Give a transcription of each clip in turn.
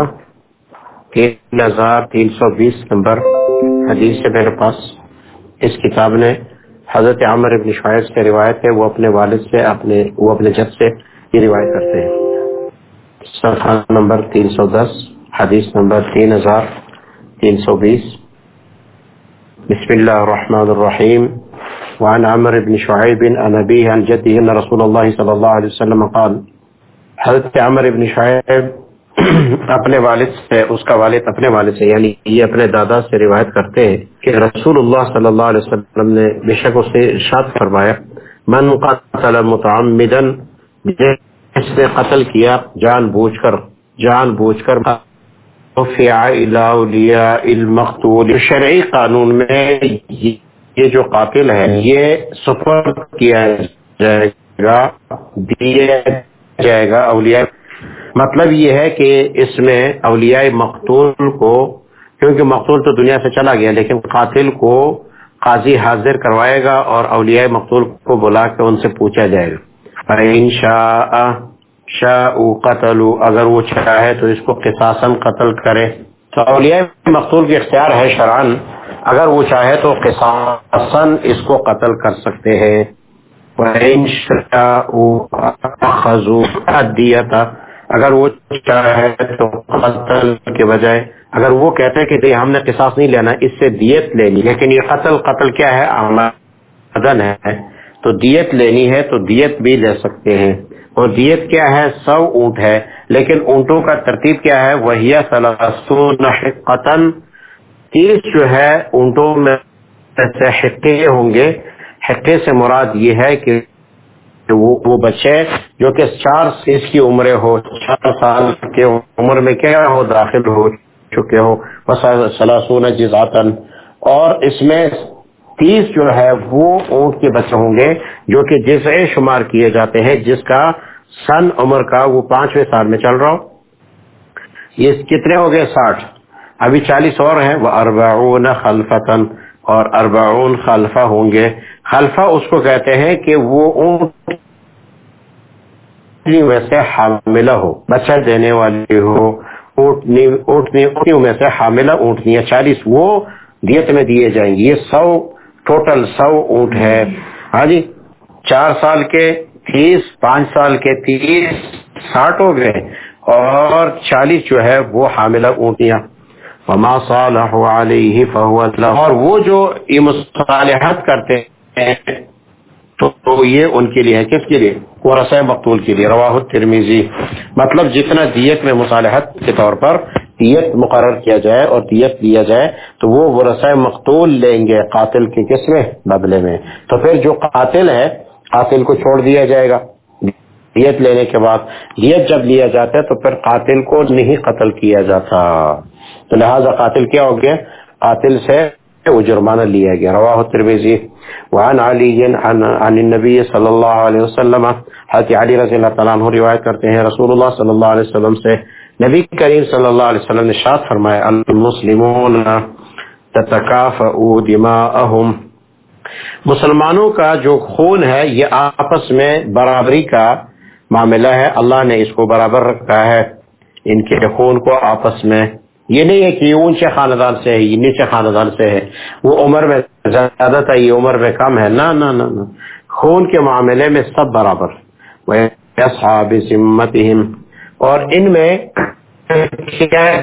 اللہ تین ہزار تین سو بیس نمبر حدیث ہے میرے پاس اس کتاب نے حضرت عامر ابن شاعر سے روایت ہے، وہ اپنے والد سے، اپنے، وہ اپنے جد سے یہ روایت کرتے ہیں۔ صفحہ نمبر تین سو دس، حدیث نمبر تین ہزار تین سو بیس۔ بسم اللہ الرحمن الرحیم۔ وعن عمر بن شعيب عن أبيه عن جده أن رسول الله صلى الله عليه وسلم قال، حضرت عمر ابن شعیب اپنے والد سے، اس کا والد اپنے والد سے یعنی یہ اپنے دادا سے روایت کرتے ہیں کہ رسول اللہ صلی اللہ علیہ وسلم نے بے شک اس سے ارشاد فرمایا، من قتل متعمدا، جس نے قتل کیا، جان بوجھ کر، جان بوجھ کر المقتول. شرعی قانون میں یہ جو قاتل ہے یہ سفر کیا جائے گا دیا جائے گا اولیاء مطلب یہ ہے کہ اس میں اولیاء مقتول کو، کیونکہ مقتول تو دنیا سے چلا گیا، لیکن قاتل کو قاضی حاضر کروائے گا اور اولیاء مقتول کو بلا کے ان سے پوچھا جائے گا۔ شاء شاء قتل، اگر وہ چاہے تو اس کو قصاصن قتل کرے۔ تو اولیاء مقتول کے اختیار ہے شران اگر وہ چاہے تو قصاصن اس کو قتل کر سکتے ہیں۔ اگر وہ چاہے تو قتل کے بجائے، اگر وہ کہتے کہ ہم نے قصاص نہیں لینا، اس سے دیت لینی لیکن یہ قتل قتل کیا ہے؟ آمدن ہے۔ تو دیت لینی ہے، تو دیت بھی لے سکتے ہیں۔ اور دیت کیا ہے؟ سو اونٹ ہے۔ لیکن اونٹوں کا ترتیب کیا ہے؟ وہی قتل تیس جو ہے، اونٹوں میں حقے ہوں گے۔ حقے سے مراد یہ ہے کہ وہ وہ بچے جو کہ چار اس کی عمر ہو، چار سال کے عمر میں کیا ہو، داخل ہو چکے ہو سلاسون جزاتن اور اس میں تیس جو ہے وہ اونٹ کے بچے ہوں گے جو کہ جسے شمار کیے جاتے ہیں، جس کا سن عمر کا وہ پانچویں سال میں چل رہا ہو۔ یہ کتنے ہو گئے؟ ساٹھ. ابھی چالیس اور ہیں۔ وہ اربعون خلفتن اور اربعون خلفہ ہوں گے۔ خلفہ اس کو کہتے ہیں کہ وہ اونٹنی میں سے حاملہ ہو، بچہ دینے والی ہو، اونٹنی میں سے حاملہ اونٹنی چالیس، وہ دیت میں دیے جائیں گے، یہ سو، ٹوٹل سو اونٹ ہے۔ ہاں جی چار سال کے تیس، پانچ سال کے تیس، ساٹھ ہو گئے اور چالیس جو ہے وہ حاملہ اونٹیاں وما صالح علیہ فهو اور وہ جو یہ مصالحت کرتے ہیں تو یہ ان کے لیے ہے کس کے لیے؟ ورثہ مقتول کے لیے، رواہ الترمیزی مطلب جتنا دیت میں مصالحت کے طور پر دیت مقرر کیا جائے اور دیت دیا جائے، تو وہ ورثہ مقتول لیں گے قاتل کے کس میں؟ بدلے میں۔ تو پھر جو قاتل ہے، قاتل کو چھوڑ دیا جائے گا۔ دیت لینے کے بعد، دیت جب لیا جاتا ہے، تو پھر قاتل کو نہیں قتل کیا جاتا۔ تو لہذا قاتل کیا ہو گیا؟ قاتل سے وہ جرمانہ لیا گیا۔ رواہ ترمیزی وعن علی عن عن النبی صلی اللہ علیہ وسلم، حضرت علی رضی اللہ تعالیٰ عنہ روایت کرتے ہیں رسول اللہ صلی اللہ علیہ وسلم سے نبی کریم صلی اللہ علیہ وسلم نے شاد فرمایا، المسلمون تتکافئو دماءہم۔ مسلمانوں کا جو خون ہے، یہ آپس میں برابری کا معاملہ ہے۔ اللہ نے اس کو برابر رکھا ہے۔ ان کے خون کو آپس میں یہ نہیں ہے کہ یہ اونچے خاندان سے ہے، یہ نیچے خاندان سے ہے۔ وہ عمر میں زیادہ تھا یہ عمر میں کم ہے۔ نہ نہ نہ خون کے معاملے میں سب برابر۔ اصحاب اور ان میں کیا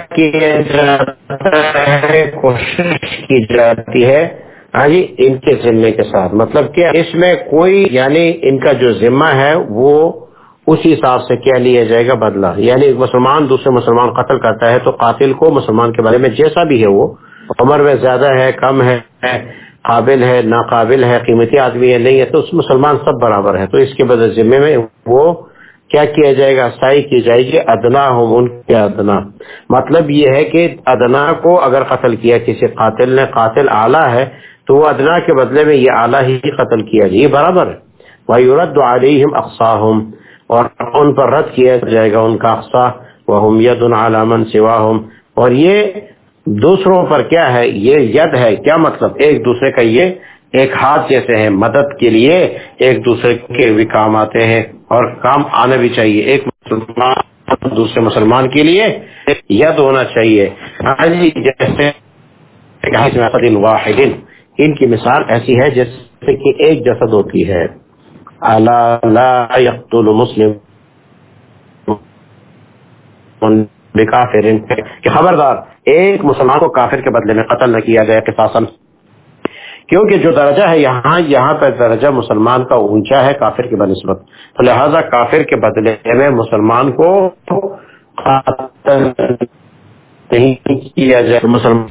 کوشش کی جاتی ہے۔ ہاں جی ان کے ذمے کے ساتھ۔ مطلب کہ اس میں کوئی یعنی ان کا جو ذمہ ہے، وہ اسی حساب سے کیا لیا جائے گا بدلہ۔ یعنی مسلمان دوسرے مسلمان قتل کرتا ہے تو قاتل کو مسلمان کے بارے میں جیسا بھی ہے وہ، عمر میں زیادہ ہے، کم ہے، قابل ہے، ناقابل ہے، قیمتی آدمی ہے، نہیں ہے، تو اس مسلمان سب برابر ہے تو اس کے بدل ذمے میں وہ کیا کیا جائے گا؟ سائی کی جائے گی ادنا ہو ان کے ادنا۔ مطلب یہ ہے کہ ادنا کو اگر قتل کیا، کسی قاتل نے، قاتل اعلیٰ ہے، تو وہ ادنا کے بدلے میں یہ اعلیٰ ہی قتل کیا جائے برابر ہے۔ وَيُرَدُّ عَلَيْهِمْ أَقْصَاهُمْ۔ اور ان پر رد کیا جائے گا ان کا اقصا وَهُمْ يَدٌ عَلَى مَنْ اور یہ دوسروں پر کیا ہے؟ یہ ید ہے۔ کیا مطلب؟ ایک دوسرے کا یہ ایک ہاتھ جیسے ہیں مدد کے لیے ایک دوسرے کے بھی کام آتے ہیں۔ اور کام آنا بھی چاہیے۔ ایک مسلمان دوسرے مسلمان کے لیے ید ہونا چاہیے۔ ہاں جی، جیسے واحد۔ ان کی مثال ایسی ہے جیسے کہ ایک جسد ہوتی ہے۔ لا يقتل مسلم کہ خبردار، ایک مسلمان کو کافر کے بدلے میں قتل نہ کیا گیا قصاصا کیونکہ جو درجہ ہے یہاں یہاں پہ درجہ مسلمان کا اونچا ہے، کافر کے بنسبت. تو لہذا کافر کے بدلے میں مسلمان کو قتل نہیں کیا جائے۔ مسلمان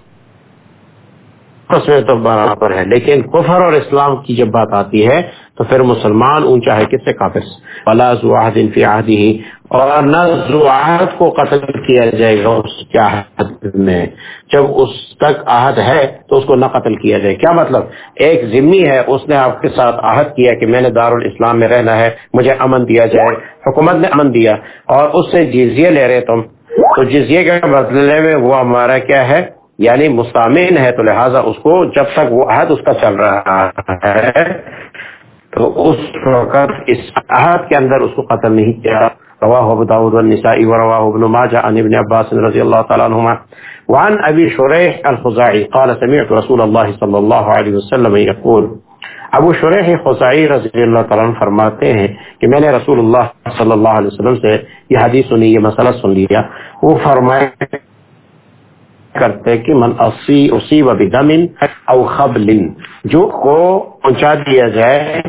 میں تو برابر ہے، لیکن کفر اور اسلام کی جب بات آتی ہے تو پھر مسلمان اونچا ہے کس سے کافر فلا زواہد فی عہدی اور نہ زواہد کو قتل کیا جائے گا اس کے عہد میں۔ جب اس تک عہد ہے تو اس کو نہ قتل کیا جائے۔ کیا مطلب؟ ایک ذمی ہے، اس نے آپ کے ساتھ عہد کیا کہ میں نے دارالاسلام میں رہنا ہے، مجھے امن دیا جائے۔ حکومت نے امن دیا۔ اور اس سے جزیے لے رہے تم۔ تو جزیے کے بدلے میں وہ ہمارا کیا ہے؟ یعنی مستامین ہے، تو لہٰذا اس کو جب تک وہ عہد اس کا چل رہا ہے تو اس وقت اس عہد کے اندر اس کو قتل نہیں کیا۔ رواہ ابو داود والنسائی ورواہ ابن ماجہ عن ابن عباس رضی اللہ تعالیٰ عنہما وعن ابی شریح الخزاعی قال سمعت رسول اللہ صلی اللہ علیہ وسلم یقول، ابو شریح خزاعی رضی اللہ تعالیٰ عنہ فرماتے ہیں کہ میں نے رسول اللہ صلی اللہ علیہ وسلم سے یہ حدیث سنی، یہ مسئلہ سن لیا۔ وہ فرمائے کرتے کہ من اسی اسی و او خبل، جو کو پہنچا دیا جائے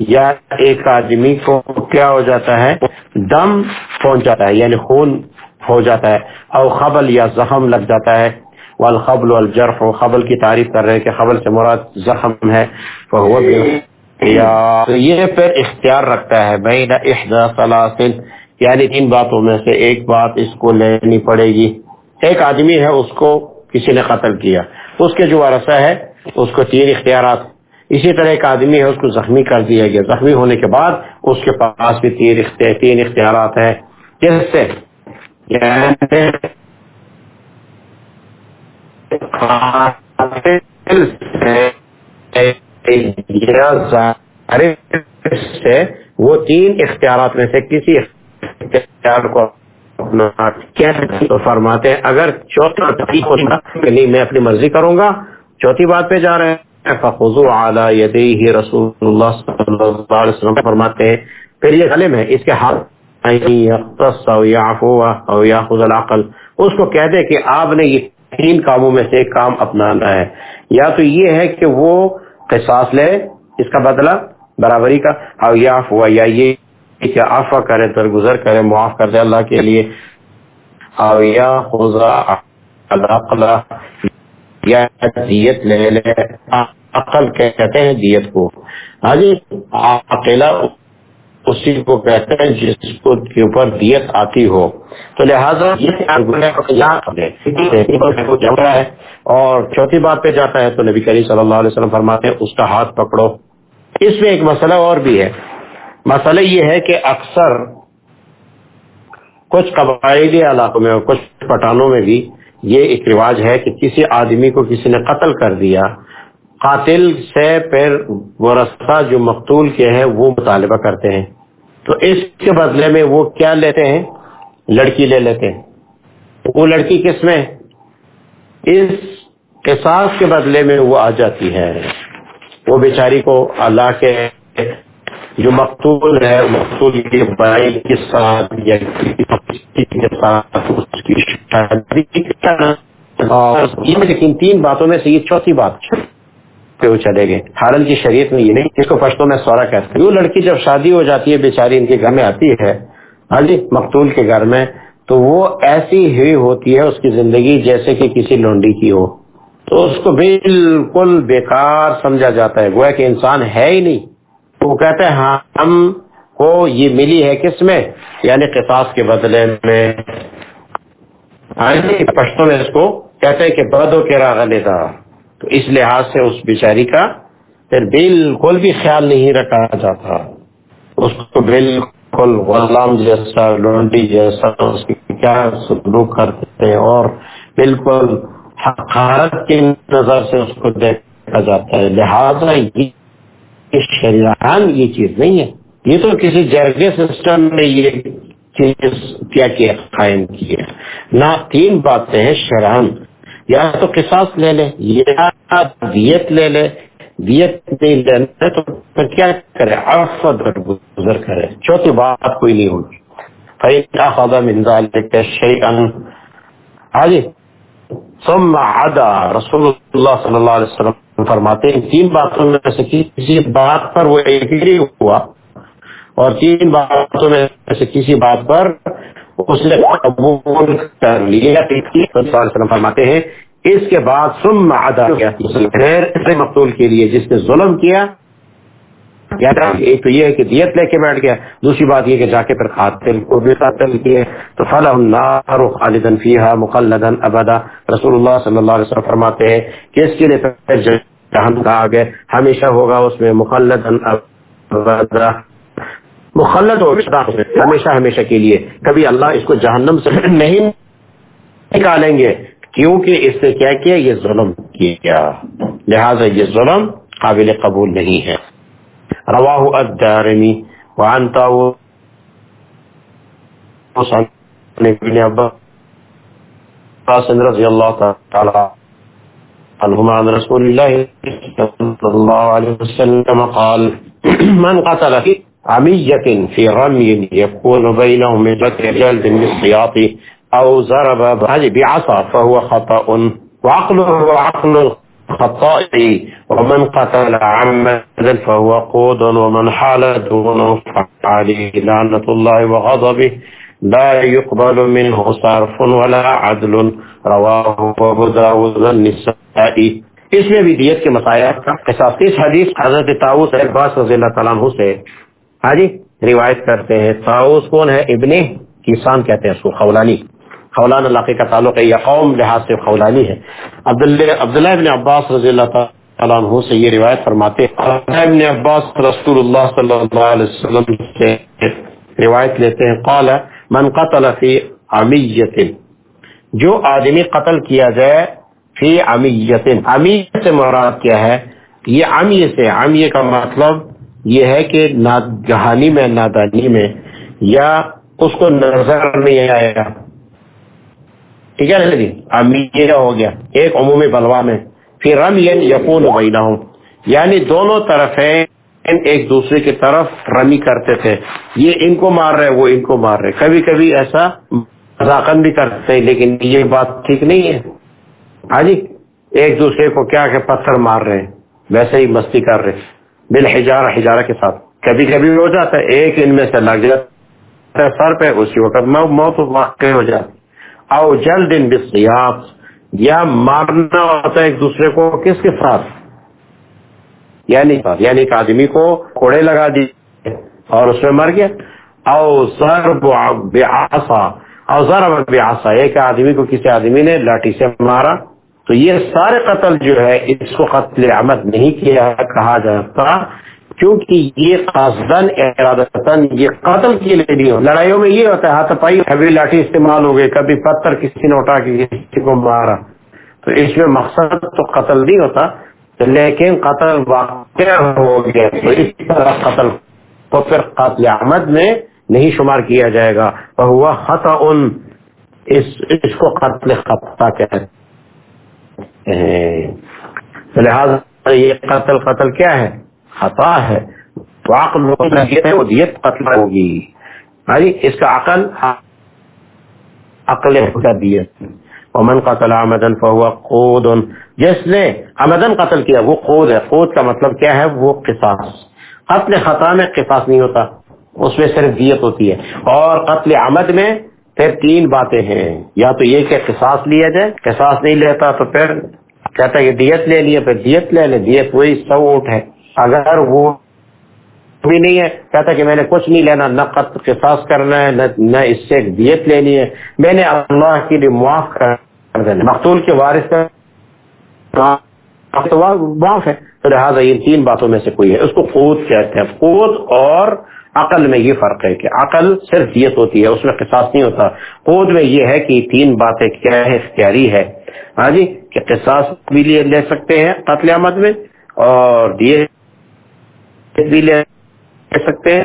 یا ایک آدمی کو کیا ہو جاتا ہے؟ دم پہنچ جاتا ہے یعنی خون ہو جاتا ہے، او خبل یا زخم لگ جاتا ہے۔ والخبل والجرح و خبل کی تعریف کر رہے ہیں کہ خبل سے مراد زخم ہے۔ فهو یا یہ پھر اختیار رکھتا ہے، بین احدى ثلاث یعنی ان باتوں میں سے ایک بات اس کو لینی پڑے گی۔ ایک آدمی ہے، اس کو کسی نے قتل کیا۔ اس کے جو ورثہ ہے، اس کو تین اختیارات اسی طرح ایک آدمی ہے، اس کو زخمی کر دیا گیا۔ زخمی ہونے کے بعد اس کے پاس بھی تین اختیار تین اختیارات ہیں۔ جس سے وہ تین اختیارات میں سے کسی اختیار کو تو فرماتے ہیں، اگر چوتھا نہیں میں اپنی مرضی کروں گا، چوتھی بات پہ جا رہے ہیں۔ فخو اعلیٰ رسول اللہ صلی اللہ علیہ وسلم فرماتے ہیں، پھر یہ غلم ہے، اس کے ہاتھ العقل۔ اس کو کہہ دے کہ آپ نے یہ تین کاموں میں سے ایک کام اپنانا ہے۔ یا تو یہ ہے کہ وہ قصاص لے، اس کا بدلہ برابری کا او یا ہوا یا یہ کہ آفا کرے، درگزر کرے، معاف کر دے اللہ کے لیے۔ او یا یا دیت لے لے، عقل کہتے ہیں دیت کو۔ ہاں جی اکیلا اسی کو کہتے ہیں جس کو کے اوپر دیت آتی ہو۔ تو لہٰذا ہے اور چوتھی بات پہ جاتا ہے تو نبی کریم صلی اللہ علیہ وسلم فرماتے ہیں، اس کا ہاتھ پکڑو۔ اس میں ایک مسئلہ اور بھی ہے۔ مسئلہ یہ ہے کہ اکثر کچھ قبائلی علاقوں میں اور کچھ پٹانوں میں بھی یہ ایک رواج ہے کہ کسی آدمی کو کسی نے قتل کر دیا، قاتل سے پھر وہ رستہ جو مقتول کے ہیں وہ مطالبہ کرتے ہیں۔ تو اس کے بدلے میں وہ کیا لیتے ہیں؟ لڑکی لے لیتے ہیں۔ وہ لڑکی کس میں؟ اس قصاص کے بدلے میں وہ آ جاتی ہے۔ وہ بیچاری کو اللہ کے جو مقتول ہے مقتول کی بھائی کے ساتھ یا کے ساتھ اس کی لیکن تین باتوں میں سے یہ چوتھی بات پہ وہ چلے گئے۔ ہارن کی شریعت میں یہ نہیں، اس کو پشتوں میں سورا کہتے ہیں۔ وہ لڑکی جب شادی ہو جاتی ہے، بیچاری ان کے گھر میں آتی ہے ہاں جی مقتول کے گھر میں، تو وہ ایسی ہی ہوتی ہے اس کی زندگی جیسے کہ کسی لونڈی کی ہو۔ تو اس کو بالکل بیکار سمجھا جاتا ہے۔ گویا کہ انسان ہے ہی نہیں۔ تو وہ کہتے ہیں ہاں ہم کو یہ ملی ہے کس میں؟ یعنی قصاص کے بدلے میں۔ ہاں جی، پشتوں میں اس کو کہتے ہیں کہ بدو کے راغ لیتا تو اس لحاظ سے اس بیچاری کا پھر بالکل بھی خیال نہیں رکھا جاتا۔ اس کو بالکل غلام جیسا، لونڈی جیسا، اس کی کیا سلوک کرتے ہیں اور بالکل حقارت کی نظر سے اس کو دیکھا جاتا ہے۔ لہٰذا شریان یہ چیز نہیں ہے۔ یہ تو کسی جرگے سسٹم میں یہ چیز کیا کیا قائم کیا نہ تین باتیں ہیں شرحن یا تو قصاص لے لے، یا دیت لے لے۔ دیت نہیں لینا تو پھر کیا کرے؟ عرف گزر کرے۔ چوتھی بات کوئی نہیں ہوگی۔ فَإِنْ أَخَذَ مِنْ ذَلِكَ شَيْئًا۔ حاجی ثم عدا. رسول اللہ صلی اللہ علیہ وسلم فرماتے ہیں، تین باتوں میں سے کسی بات پر وہ ایگری ہوا اور تین باتوں میں سے کسی بات پر اس نے قبول کر لیا۔ فرماتے ہیں، اس کے بعد سم ادا کیا۔ مقتول کے لیے، جس نے ظلم کیا ایک تو یہ ہے کہ دیت لے کے بیٹھ گیا، دوسری بات یہ کہ جا کے پھر قاتل کو بھی قاتل کیے تو فلاح النار خالدن فیہا مقلدن ابدا رسول اللہ صلی اللہ علیہ وسلم فرماتے ہیں کہ اس کے لیے پھر جہنم کا آگے ہمیشہ ہوگا اس میں مقلدن ابدا مخلد ہوگا ہمیشہ ہمیشہ کے لیے۔ کبھی اللہ اس کو جہنم سے نہیں نکالیں گے، کیونکہ اس نے کیا کیا؟ یہ ظلم کیا۔ لہذا یہ ظلم قابل قبول نہیں ہے۔ رواہ الدارمی وعن تاو ابن عباس رضی اللہ تعالی عنہما عن رسول اللہ صلی اللہ علیہ وسلم قال من قتل في عمية في رمي يكون بينهم من جلد بالسياط او ضرب بعصا فهو خطأ وعقله وعقل الخطاء ومن قتل عمدا فهو قود، ومن حال دونه فعليه لعنة الله وغضبه، لا يقبل منه صرف ولا عدل. رواه ابو داود النساء اس میں بھی دیت کے مسائل کا قصاص اس حدیث حضرت تاؤس عباس رضی اللہ تعالیٰ عنہ سے۔ ہاں جی روایت کرتے ہیں۔ تاؤس کون ہے؟ ابن کسان کہتے ہیں اس کو، خولانی۔ خولان علاقے کا تعلق ہے یا قوم لحاظ سے خولانی ہے۔ عبداللہ ابن عباس رضی اللہ تعالیٰ عنہ سے یہ روایت فرماتے ابن عباس رسول اللہ صلی اللہ علیہ وسلم سے روایت لیتے ہیں۔ قال، من قتل فی عمیت جو آدمی قتل کیا جائے فی عمیت عمیت سے مراد کیا ہے؟ یہ عمی سے عمی کا مطلب یہ ہے کہ ناگہانی میں، نادانی میں یا اس کو نظر نہیں آئے گا۔ ٹھیک ہے جی امیر ہو گیا۔ ایک عمومی بلوا میں۔ پھر رم یقون بینا ہوں یعنی دونوں طرف ایک دوسرے کی طرف رمی کرتے تھے۔ یہ ان کو مار رہے، وہ ان کو مار رہے۔ کبھی کبھی ایسا مذاکر بھی کرتے ہیں، لیکن یہ بات ٹھیک نہیں ہے۔ ہاں جی ایک دوسرے کو کیا کہ پتھر مار رہے ہیں، ویسے ہی مستی کر رہے بل ہجارہ ہجارہ کے ساتھ۔ کبھی کبھی ہو جاتا ہے، ایک ان میں سے لگ جاتا ہے، سر پہ اسی وقت موت واقع ہو جاتی او جلد بسیاف یا مارنا ہوتا ہے ایک دوسرے کو کس کے ساتھ؟ یعنی یعنی ایک آدمی کو کوڑے لگا دی اور اس میں مر گیا۔ او ضرب بعصا، او ضرب بعصا، ایک آدمی کو کسی آدمی نے لاٹھی سے مارا۔ تو یہ سارے قتل جو ہے، اس کو قتل عمد نہیں کیا کہا جاتا۔ کیونکہ یہ قصدن ارادتن یہ قتل کے لیے نہیں ہو۔ لڑائیوں میں یہ ہوتا ہے ہاتھ پائی کبھی لاٹھی استعمال ہو گئی کبھی پتھر کسی نے اٹھا کے کسی کو مارا۔ تو اس میں مقصد تو قتل نہیں ہوتا لیکن قتل واقع ہو گیا۔ تو اس طرح قتل تو پھر قتل احمد میں نہیں شمار کیا جائے گا۔ وہ خطا ان اس, اس کو قتل خطا کہتے ہیں۔ لہٰذا یہ قتل قتل کیا ہے؟ خطا ہے تو عقل ہے وہ دیت قتل ہوگی۔ اس کا عقل عقل کا دیت ومن قتل عمدن فهو قود۔ جس نے عمدن قتل کیا وہ قود ہے۔ قود کا مطلب کیا ہے؟ وہ قصاص۔ قتل خطا میں قصاص نہیں ہوتا اس میں صرف دیت ہوتی ہے۔ اور قتل عمد میں پھر تین باتیں ہیں۔ یا تو یہ کہ قصاص لیا جائے قصاص نہیں لیتا تو پھر کہتا ہے کہ دیت لے لیا پھر دیت لے لے دیت وہی سو اونٹ ہے۔ اگر وہ بھی نہیں ہے، کہتا کہ میں نے کچھ نہیں لینا، نہ قط قصاص کرنا ہے، نہ اس سے دیت لینی ہے۔ میں نے اللہ کے لیے معاف کر دینا مقتول کے وارث کا معاف ہے۔ تو لہٰذا یہ تین باتوں میں سے کوئی ہے۔ اس کو قوت کہتے ہیں۔ قوت اور عقل میں یہ فرق ہے کہ عقل صرف دیت ہوتی ہے، اس میں قصاص نہیں ہوتا۔ قوت میں یہ ہے کہ تین باتیں کیا ہے اختیاری ہے۔ ہاں جی کہ قصاص بھی لے سکتے ہیں قتل احمد میں اور دیے بھی لے سکتے ہیں۔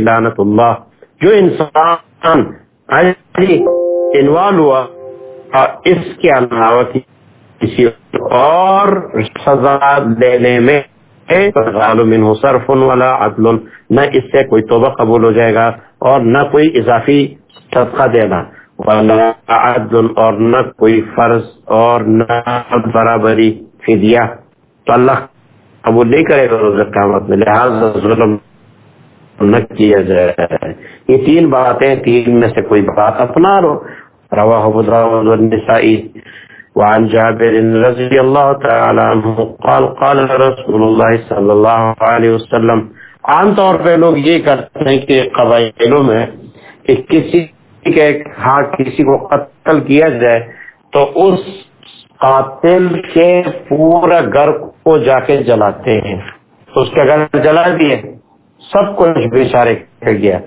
لعنت اللہ جو انسان انوالو ہوا اس کے علاوہ کسی اور سزا دینے میں صرف والا عدل، نہ اس سے کوئی توبہ قبول ہو جائے گا اور نہ کوئی اضافی صدقہ دینا والا عدل اور نہ کوئی فرض اور نہ برابری فدیہ۔ تو اللہ قبول نہیں کرے گا روز قیامت میں، لہٰذا ظلم نہ کیا جائے۔ یہ تین باتیں، تین میں سے کوئی بات اپنا لو۔ رواہ بدراؤد والنسائی وعن جابر رضی اللہ تعالی عنہ قال قال رسول اللہ صلی اللہ علیہ وسلم۔ عام طور پہ لوگ یہ کرتے ہیں کہ قبائلوں میں کہ کسی کے ہاں کسی کو قتل کیا جائے تو اس قاتل کے پورا گھر کو جا کے جلاتے ہیں۔ اس کے گھر جلا دیے۔ سب کو بیچارے کر گیا۔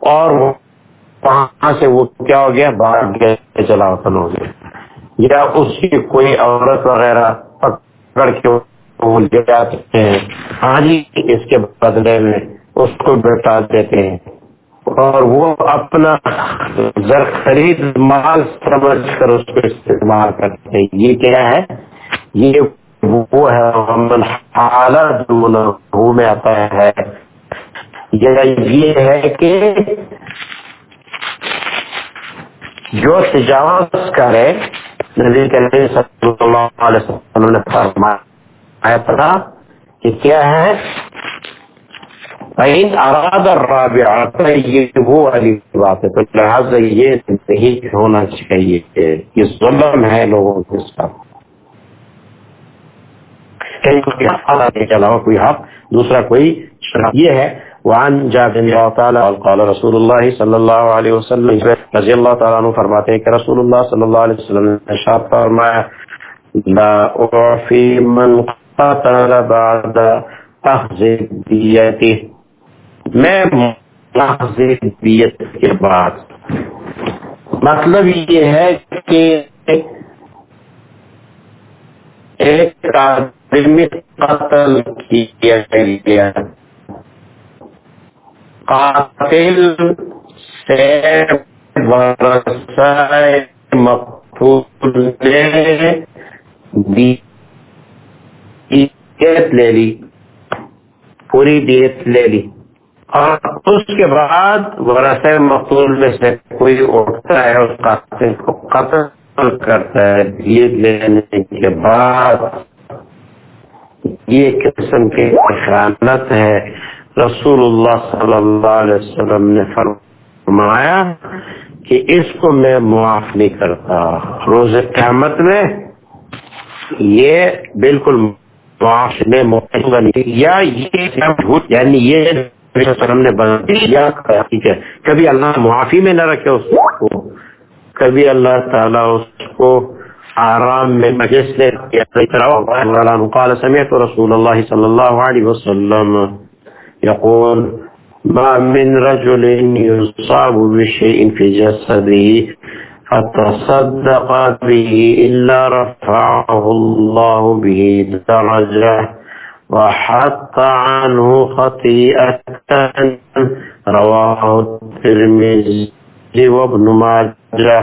اور وہاں سے وہ کیا ہو گیا؟ باہر گئے جلا وطن ہو گیا۔ یا اس کی کوئی عورت وغیرہ پکڑ کے جاتے ہیں۔ ہاں جی اس کے بدلے میں اس کو بیٹا دیتے ہیں۔ اور وہ اپنا زر خرید مال سمجھ کر اس کو استعمال کرتے ہیں۔ یہ کیا ہے؟ یہ وہ ہے حالت میں آتا ہے۔ یہ ہے کہ جو تجاوز کرے، نبی کریم صلی اللہ علیہ وسلم نے فرمایا تھا کہ کیا ہے؟ اراد الرابعہ یہ وہ والی بات ہے تو لہٰذا یہ نہیں ہونا چاہیے کہ یہ ظلم ہے لوگوں کے ساتھ۔ کے علاوہ کوئی حق، دوسرا کوئی شرح یہ ہے۔ وعن جابر اللہ تعالی قال رسول اللہ صلی اللہ علیہ وسلم، رضی اللہ تعالیٰ عنہ فرماتے ہیں کہ رسول اللہ صلی اللہ علیہ وسلم نے ارشاد فرمایا، لا اعفی من قتل بعد اخذ دیتی میں کے بعد۔ مطلب یہ ہے کہ ایک آدمی قتل کیا گیا۔ قاتل سے مقتول نے دیت لے لی، پوری دیت لے لی۔ اور اس کے بعد ورث مقتول میں سے کوئی اٹھتا ہے اس قاتل کو قتل کرتا ہے دیت لینے کے بعد یہ قسم کی خیانت ہے رسول اللہ صلی اللہ علیہ وسلم نے فرمایا کہ اس کو میں معاف نہیں کرتا۔ روز قیامت میں یہ بالکل معاف، میں یا یہ یعنی یہ وسلم نے ٹھیک ہے، کبھی اللہ معافی میں نہ رکھے اس کو، کبھی اللہ تعالیٰ اس کو آرام میں مجلس لے قال سمعت رسول اللہ صلی اللہ علیہ وسلم يقول ما من رجل يصاب بشيء في جسده فتصدق به إلا رفعه الله به درجة وحط عنه خطيئة رواه الترمذي وابن ماجه.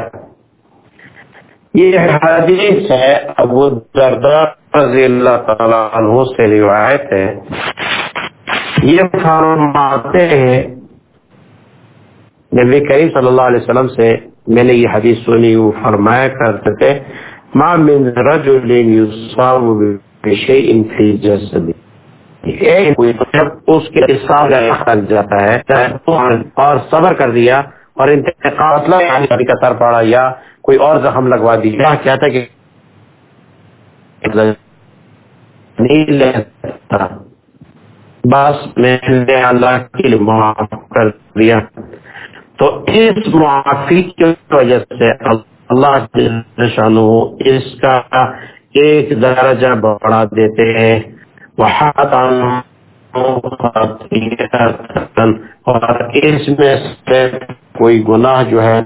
یہ حدیث ہے ابو الدرداء رضی اللہ تعالیٰ عنہ سے روایت ہے۔ یہ فرماتے ہیں، نبی کریم صلی اللہ علیہ وسلم سے میں نے یہ حدیث سنی، وہ فرمایا کرتے تھے، ما من رجل يصاب بشيء في جسده اس کے حصہ جاتا ہے اور صبر کر دیا اور انتقام یعنی کا سر پڑا یا کوئی اور زخم لگوا دیا۔ کہتا کہ بس میں نے اللہ کے لیے معاف کر دیا۔ تو اس معافی کی وجہ سے اللہ شانو اس کا ایک درجہ بڑھا دیتے ہیں۔ اور اس میں سے کوئی گناہ جو ہے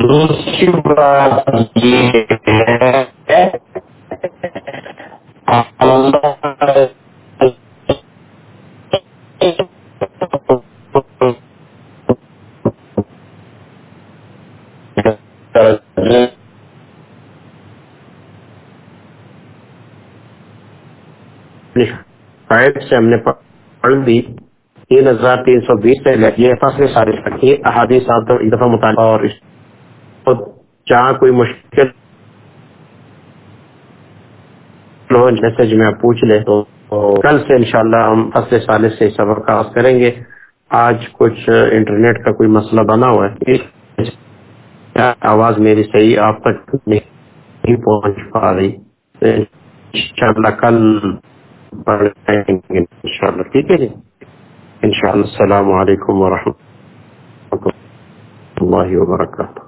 دوسری بات یہ ہے سے ہم نے پڑھ دی تین ہزار تین سو بیس سے یہ فصل سارے یہ احادیث آپ ایک دفعہ مطالعہ اور جہاں کوئی مشکل میسج میں پوچھ لیں تو کل سے انشاءاللہ ہم فصل سال سے سبق کا کریں گے۔ آج کچھ انٹرنیٹ کا کوئی مسئلہ بنا ہوا ہے۔ آواز میری صحیح آپ تک نہیں پہنچ پا رہی۔ انشاءاللہ کل پڑھیں گے انشاءاللہ ٹھیک ہے جی انشاءاللہ السلام علیکم ورحمۃ اللہ وبرکاتہ